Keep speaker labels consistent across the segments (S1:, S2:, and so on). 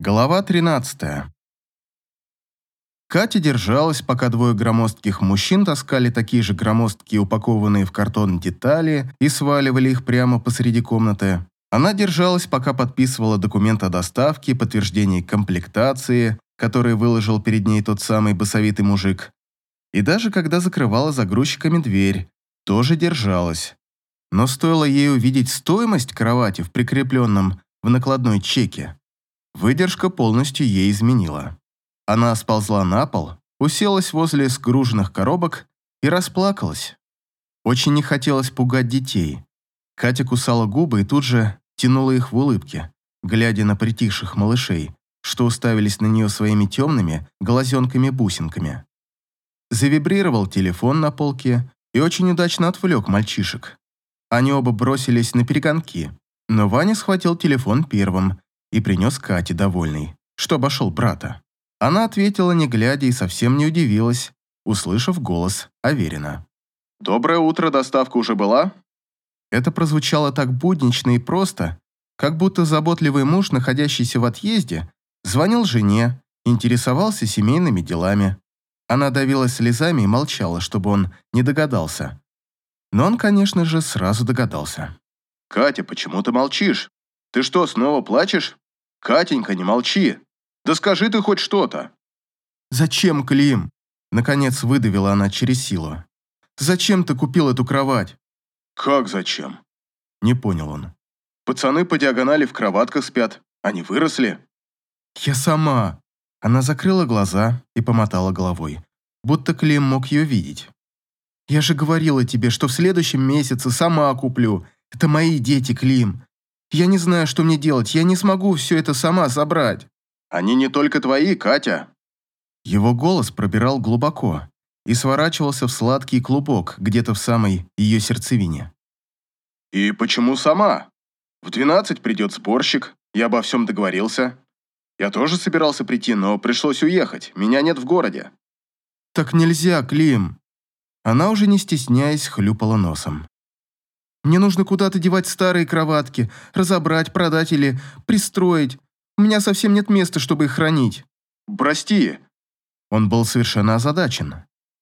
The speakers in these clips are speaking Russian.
S1: Глава 13. Катя держалась, пока двое громоздких мужчин таскали такие же громоздкие упакованные в картон детали и сваливали их прямо посреди комнаты. Она держалась, пока подписывала документ о доставке, подтверждении комплектации, который выложил перед ней тот самый басовитый мужик. И даже когда закрывала загрузчиками дверь, тоже держалась. Но стоило ей увидеть стоимость кровати в прикрепленном в накладной чеке, Выдержка полностью ей изменила. Она сползла на пол, уселась возле сгруженных коробок и расплакалась. Очень не хотелось пугать детей. Катя кусала губы и тут же тянула их в улыбке, глядя на притихших малышей, что уставились на нее своими темными глазенками-бусинками. Завибрировал телефон на полке и очень удачно отвлек мальчишек. Они оба бросились на перегонки, но Ваня схватил телефон первым и принес Кате довольный, что обошел брата. Она ответила, не глядя, и совсем не удивилась, услышав голос Аверина.
S2: «Доброе утро, доставка уже была?»
S1: Это прозвучало так буднично и просто, как будто заботливый муж, находящийся в отъезде, звонил жене, интересовался семейными делами. Она давилась слезами и молчала, чтобы он не догадался. Но он, конечно же, сразу догадался.
S2: «Катя, почему ты молчишь? Ты что, снова плачешь? Катенька, не молчи. Да скажи ты хоть что-то.
S1: Зачем, Клим? Наконец выдавила она через силу. Зачем ты купил эту кровать?
S2: Как зачем?
S1: Не понял он.
S2: Пацаны по диагонали в кроватках спят. Они выросли.
S1: Я сама. Она закрыла глаза и помотала головой, будто Клим мог ее видеть. Я же говорила тебе, что в следующем месяце сама куплю. Это мои дети, Клим. Я не знаю, что мне делать. Я не смогу все это сама забрать.
S2: Они не только твои, Катя.
S1: Его голос пробирал глубоко и сворачивался в сладкий клубок где-то в самой ее сердцевине.
S2: И почему сама? В двенадцать придет сборщик, я обо всем договорился. Я тоже собирался прийти, но пришлось уехать. Меня нет в городе.
S1: Так нельзя, Клим. Она уже не стесняясь хлюпала носом. Мне нужно куда-то девать старые кроватки, разобрать, продать или пристроить. У меня совсем нет места, чтобы их хранить».
S2: «Прости».
S1: Он был совершенно озадачен.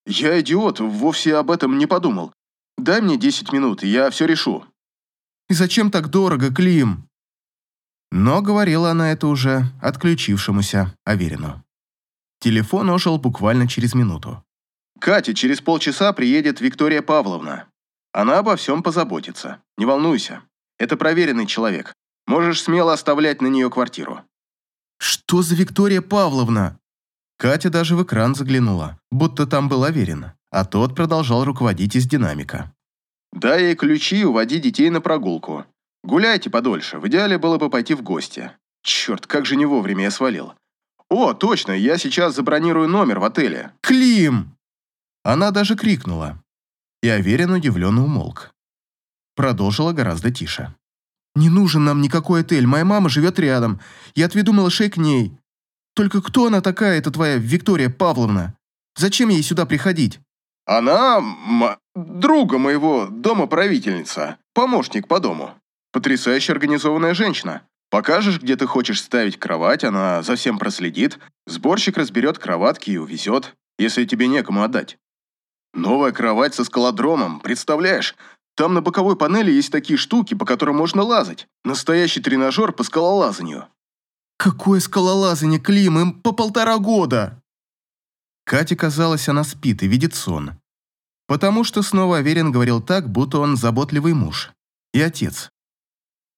S2: «Я идиот, вовсе об этом не подумал. Дай мне 10 минут, и я все решу».
S1: «И зачем так дорого, Клим?» Но говорила она это уже отключившемуся Аверину. Телефон ожил буквально через минуту.
S2: «Катя, через полчаса приедет Виктория Павловна. Она обо всем позаботится. Не волнуйся. Это проверенный человек. Можешь смело оставлять на нее квартиру».
S1: «Что за Виктория Павловна?» Катя даже в экран заглянула, будто там был Аверин, а тот продолжал руководить из динамика.
S2: «Дай ей ключи и уводи детей на прогулку. Гуляйте подольше, в идеале было бы пойти в гости. Черт, как же не вовремя я свалил. О, точно, я сейчас забронирую номер в отеле».
S1: «Клим!» Она даже крикнула, и Аверин удивленно умолк. Продолжила гораздо тише. «Не нужен нам никакой отель, моя мама живет рядом. Я отведу малышей к ней. Только кто она такая, эта твоя Виктория Павловна? Зачем ей сюда приходить?»
S2: «Она... Друга моего дома правительница, помощник по дому. Потрясающе организованная женщина. Покажешь, где ты хочешь ставить кровать, она за всем проследит, сборщик разберет кроватки и увезет, если тебе некому отдать. Новая кровать со скалодромом, представляешь? Там на боковой панели есть такие штуки, по которым можно лазать. Настоящий тренажер по скалолазанию.
S1: Какое скалолазание, Клим, им по полтора года. Кате казалось, она спит и видит сон. Потому что снова Аверин говорил так, будто он заботливый муж. И отец.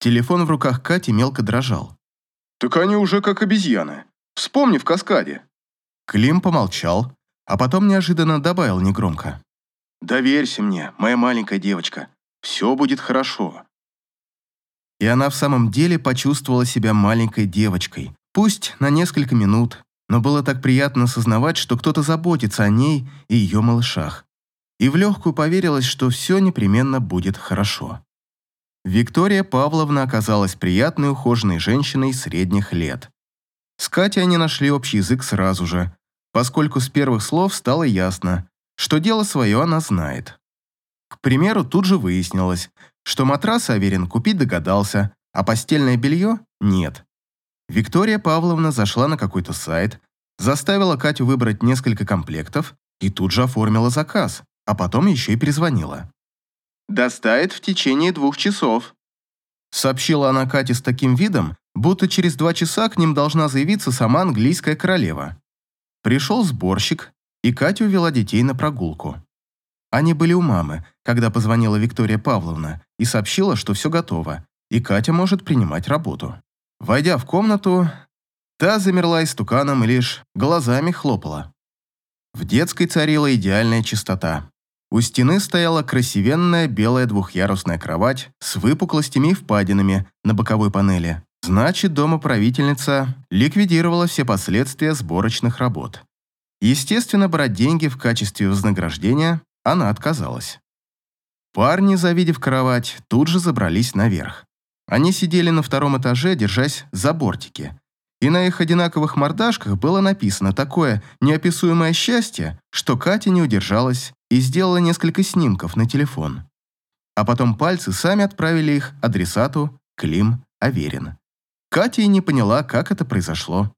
S1: Телефон в руках Кати мелко дрожал.
S2: «Так они уже как обезьяны. Вспомни в каскаде».
S1: Клим помолчал, а потом неожиданно добавил негромко.
S2: «Доверься мне, моя маленькая девочка. Все будет хорошо».
S1: И она в самом деле почувствовала себя маленькой девочкой. Пусть на несколько минут, но было так приятно осознавать, что кто-то заботится о ней и ее малышах. И в легкую поверилось, что все непременно будет хорошо. Виктория Павловна оказалась приятной ухоженной женщиной средних лет. С Катей они нашли общий язык сразу же, поскольку с первых слов стало ясно, что дело свое она знает. К примеру, тут же выяснилось, что матрас Аверин купить догадался, а постельное белье – нет. Виктория Павловна зашла на какой-то сайт, заставила Катю выбрать несколько комплектов и тут же оформила заказ, а потом еще и перезвонила.
S2: «Доставит в течение двух часов»,
S1: сообщила она Кате с таким видом, будто через два часа к ним должна заявиться сама английская королева. Пришел сборщик, и Катя увела детей на прогулку. Они были у мамы, когда позвонила Виктория Павловна и сообщила, что все готово, и Катя может принимать работу. Войдя в комнату, та замерла истуканом и лишь глазами хлопала. В детской царила идеальная чистота. У стены стояла красивенная белая двухъярусная кровать с выпуклостями и впадинами на боковой панели. Значит, домоправительница ликвидировала все последствия сборочных работ. Естественно, брать деньги в качестве вознаграждения она отказалась. Парни, завидев кровать, тут же забрались наверх. Они сидели на втором этаже, держась за бортики. И на их одинаковых мордашках было написано такое неописуемое счастье, что Катя не удержалась и сделала несколько снимков на телефон. А потом пальцы сами отправили их адресату Клим Аверин. Катя и не поняла, как это произошло.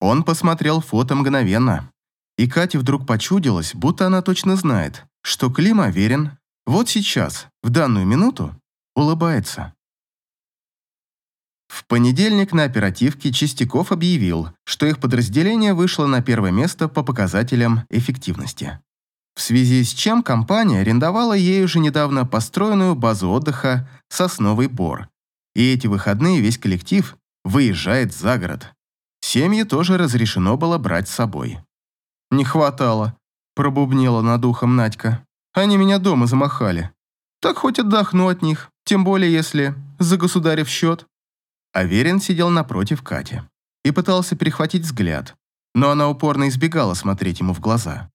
S1: Он посмотрел фото мгновенно, и Кате вдруг почудилось, будто она точно знает, что Клим Аверин вот сейчас, в данную минуту, улыбается. В понедельник на оперативке Чистяков объявил, что их подразделение вышло на первое место по показателям эффективности. В связи с чем компания арендовала ей уже недавно построенную базу отдыха «Сосновый бор». И эти выходные весь коллектив выезжает за город. Семьи тоже разрешено было брать с собой. «Не хватало», – пробубнила над ухом Надька. «Они меня дома замахали. Так хоть отдохну от них, тем более если за государев счет». Аверин сидел напротив Кати и пытался перехватить взгляд, но она упорно избегала смотреть ему в глаза.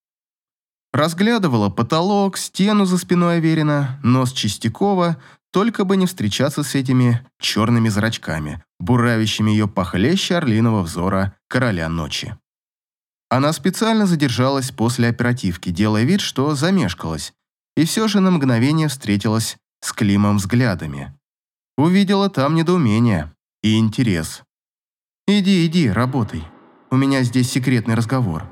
S1: Разглядывала потолок, стену за спиной Аверина, нос Чистякова, только бы не встречаться с этими черными зрачками, буравящими ее похлеще орлиного взора короля ночи. Она специально задержалась после оперативки, делая вид, что замешкалась, и все же на мгновение встретилась с Климом взглядами. Увидела там недоумение и интерес. «Иди, иди, работай. У меня здесь секретный разговор».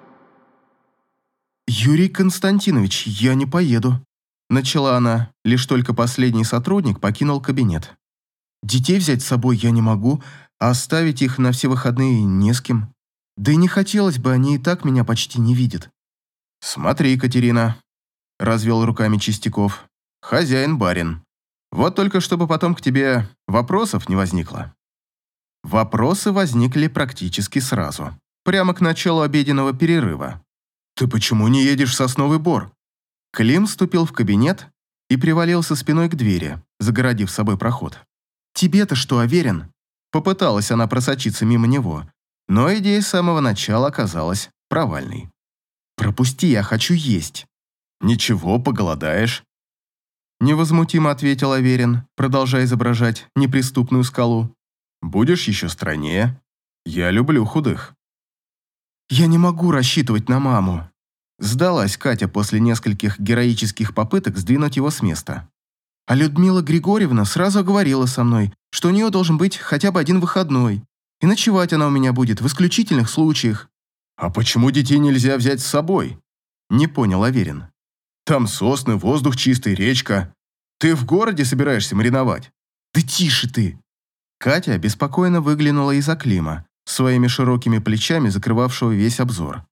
S1: «Юрий Константинович, я не поеду», – начала она, лишь только последний сотрудник покинул кабинет. «Детей взять с собой я не могу, а оставить их на все выходные не с кем. Да и не хотелось бы, они и так меня почти не видят. «Смотри, Катерина», – развел руками Чистяков. «Хозяин-барин. Вот только чтобы потом к тебе вопросов не возникло». Вопросы возникли практически сразу, прямо к началу обеденного перерыва. «Ты почему не едешь в Сосновый Бор?» Клим вступил в кабинет и привалился спиной к двери, загородив собой проход. «Тебе-то что, Аверин?» Попыталась она просочиться мимо него, но идея с самого начала оказалась провальной. «Пропусти, я хочу есть». «Ничего, поголодаешь». Невозмутимо ответил Аверин, продолжая изображать неприступную скалу. «Будешь еще стройнее. Я люблю худых». «Я не могу рассчитывать на маму», Сдалась Катя после нескольких героических попыток сдвинуть его с места. А Людмила Григорьевна сразу говорила со мной, что у нее должен быть хотя бы один выходной, и ночевать она у меня будет в исключительных случаях. «А почему детей нельзя взять с собой?» Не понял Аверин. «Там сосны, воздух чистый, речка. Ты в городе собираешься мариновать?» «Да тише ты!» Катя беспокойно выглянула из-за Клима, своими широкими плечами закрывавшего весь обзор.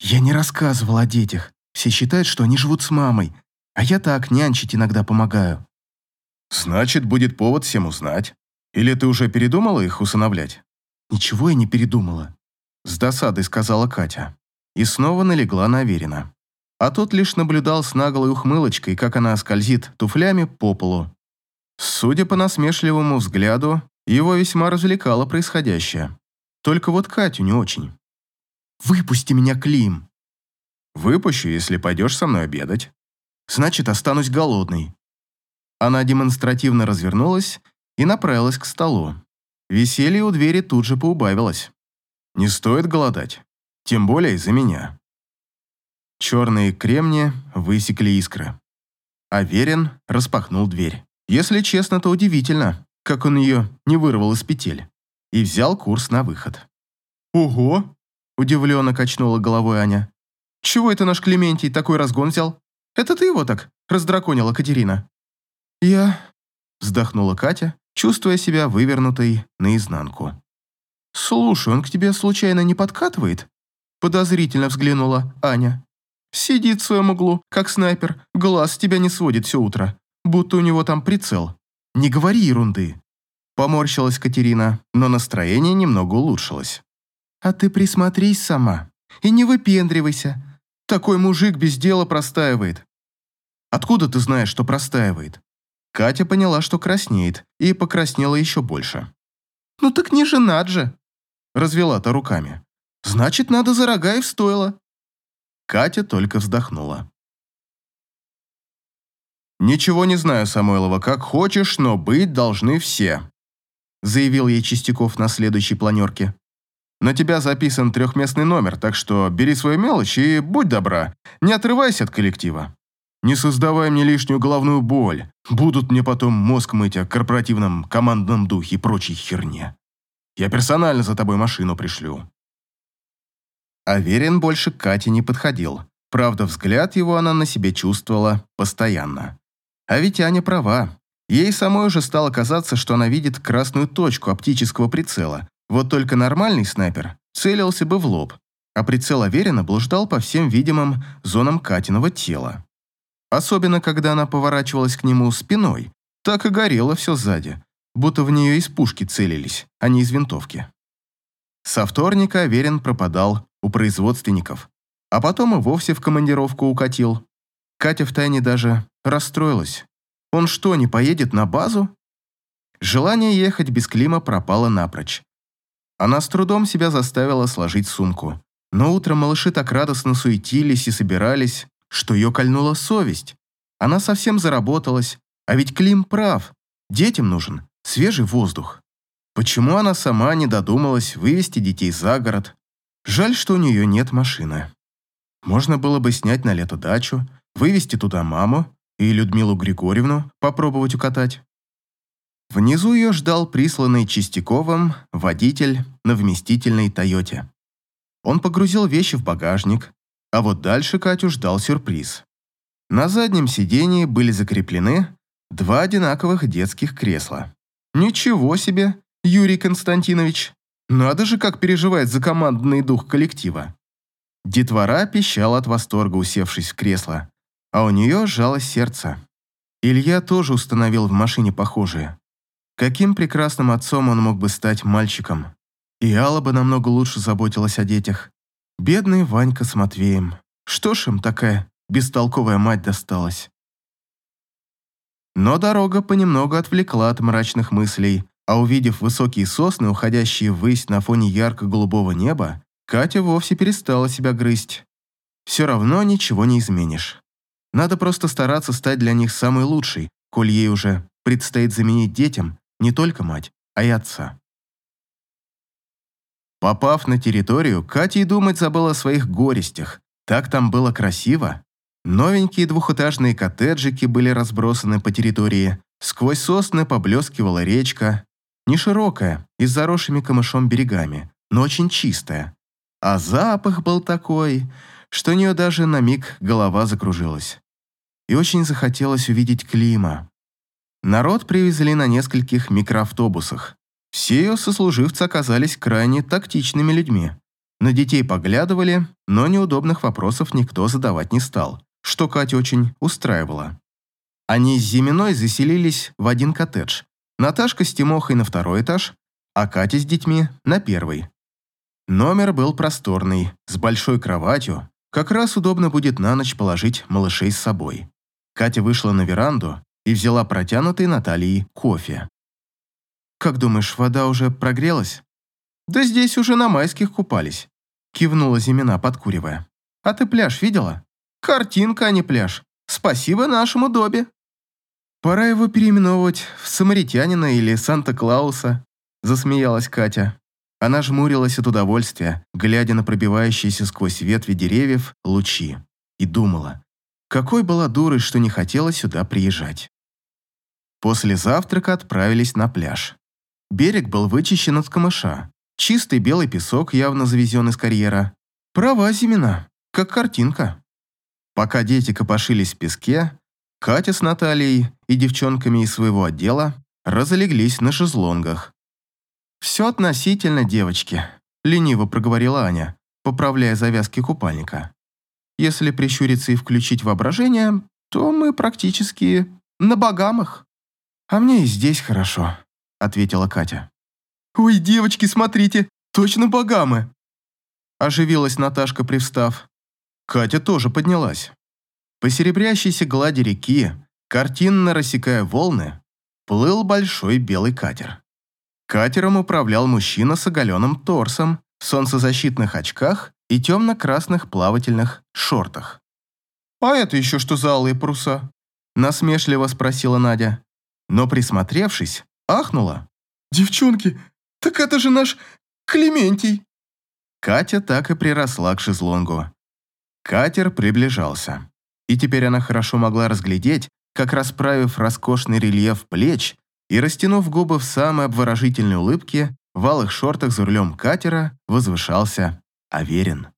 S1: «Я не рассказывал о детях. Все считают, что они живут с мамой, а я так нянчить иногда помогаю». «Значит, будет повод всем узнать. Или ты уже передумала их усыновлять?» «Ничего я не передумала», — с досадой сказала Катя. И снова налегла на Аверина. А тот лишь наблюдал с наглой ухмылочкой, как она скользит туфлями по полу. Судя по насмешливому взгляду, его весьма развлекало происходящее. Только вот Катю не очень. «Выпусти меня, Клим!» «Выпущу, если пойдешь со мной обедать. Значит, останусь голодной». Она демонстративно развернулась и направилась к столу. Веселье у двери тут же поубавилось. Не стоит голодать, тем более из-за меня. Черные кремни высекли искры. Аверин распахнул дверь. Если честно, то удивительно, как он ее не вырвал из петель. и взял курс на выход. «Ого!» – удивленно качнула головой Аня. «Чего это наш Клементий такой разгон взял? Это ты его так раздраконила, Катерина?» «Я...» – вздохнула Катя, чувствуя себя вывернутой наизнанку. «Слушай, он к тебе случайно не подкатывает?» Подозрительно взглянула Аня. «Сидит в своем углу, как снайпер, глаз тебя не сводит все утро, будто у него там прицел. Не говори ерунды!» Поморщилась Катерина, но настроение немного улучшилось. «А ты присмотрись сама и не выпендривайся. Такой мужик без дела простаивает». «Откуда ты знаешь, что простаивает?» Катя поняла, что краснеет, и покраснела еще больше. «Ну так не женат же!» Развела-то руками. «Значит, надо за рога и в стойло». Катя только вздохнула. «Ничего не знаю, Самойлова, как хочешь, но быть должны все», заявил ей Чистяков на следующей планерке. «На тебя записан трехместный номер, так что бери свою мелочь и будь добра, не отрывайся от коллектива. Не создавай мне лишнюю головную боль, будут мне потом мозг мыть о корпоративном командном духе и прочей херне. Я персонально за тобой машину пришлю». Аверин больше к Кате не подходил. Правда, взгляд его она на себе чувствовала постоянно. А ведь Аня права. Ей самой уже стало казаться, что она видит красную точку оптического прицела. Вот только нормальный снайпер целился бы в лоб, а прицел Аверина блуждал по всем видимым зонам Катиного тела. Особенно, когда она поворачивалась к нему спиной, так и горело все сзади, будто в нее из пушки целились, а не из винтовки. Со вторника Аверин пропадал у производственников, а потом и вовсе в командировку укатил. Катя втайне даже расстроилась. Он что, не поедет на базу? Желание ехать без Клима пропало напрочь. Она с трудом себя заставила сложить сумку. Но утром малыши так радостно суетились и собирались, что ее кольнула совесть. Она совсем заработалась, а ведь Клим прав. Детям нужен свежий воздух. Почему она сама не додумалась вывести детей за город? Жаль, что у нее нет машины. Можно было бы снять на лето дачу, вывести туда маму и Людмилу Григорьевну попробовать укатать. Внизу ее ждал присланный Чистяковым водитель на вместительной «Тойоте». Он погрузил вещи в багажник, а вот дальше Катю ждал сюрприз. На заднем сидении были закреплены два одинаковых детских кресла. Ничего себе, Юрий Константинович! Надо же, как переживает за командный дух коллектива. Детвора пищала от восторга, усевшись в кресло а у нее сжалось сердце. Илья тоже установил в машине похожее. Каким прекрасным отцом он мог бы стать мальчиком. И Алла бы намного лучше заботилась о детях. Бедный Ванька с Матвеем. Что ж им такая бестолковая мать досталась? Но дорога понемногу отвлекла от мрачных мыслей, а увидев высокие сосны, уходящие ввысь на фоне ярко-голубого неба, Катя вовсе перестала себя грызть. Все равно ничего не изменишь. Надо просто стараться стать для них самой лучшей, коль ей уже предстоит заменить детям не только мать, а и отца. Попав на территорию, Катя и думать забыла о своих горестях. Так там было красиво. Новенькие двухэтажные коттеджики были разбросаны по территории. Сквозь сосны поблескивала речка. Не широкая и с заросшими камышом берегами, но очень чистая. А запах был такой, что у нее даже на миг голова закружилась. И очень захотелось увидеть Клима. Народ привезли на нескольких микроавтобусах. Все ее сослуживцы оказались крайне тактичными людьми. На детей поглядывали, но неудобных вопросов никто задавать не стал, что Катя очень устраивало. Они с Зиминой заселились в один коттедж. Наташка с Тимохой на второй этаж, а Катя с детьми на первый. Номер был просторный, с большой кроватью, как раз удобно будет на ночь положить малышей с собой. Катя вышла на веранду и взяла протянутый Натальей кофе. «Как думаешь, вода уже прогрелась?» «Да здесь уже на майских купались», — кивнула Зимина, подкуривая. «А ты пляж видела? Картинка, а не пляж. Спасибо нашему Добе». «Пора его переименовывать в Самаритянина или Санта-Клауса», — засмеялась Катя. Она жмурилась от удовольствия, глядя на пробивающиеся сквозь ветви деревьев лучи, и думала, какой была дурой, что не хотела сюда приезжать. После завтрака отправились на пляж. Берег был вычищен от камыша. Чистый белый песок, явно завезен из карьера. Права Зимина, как картинка. Пока дети копошились в песке, Катя с Натальей и девчонками из своего отдела разлеглись на шезлонгах. «Все относительно, девочки», — лениво проговорила Аня, поправляя завязки купальника. «Если прищуриться и включить воображение, то мы практически на богамах». «А мне и здесь хорошо», — ответила Катя. «Ой, девочки, смотрите, точно богамы!» Оживилась Наташка, привстав. Катя тоже поднялась. По серебрящейся глади реки, картинно рассекая волны, плыл большой белый катер. Катером управлял мужчина с оголенным торсом, в солнцезащитных очках и темно-красных плавательных шортах. «А это еще что за алые паруса?» – насмешливо спросила Надя. Но, присмотревшись, ахнула. «Девчонки, так это же наш Клементий!» Катя так и приросла к шезлонгу. Катер приближался, и теперь она хорошо могла разглядеть, как расправив роскошный рельеф плеч и растянув губы в самой обворожительной улыбке, в алых шортах за рулем катера возвышался Аверин.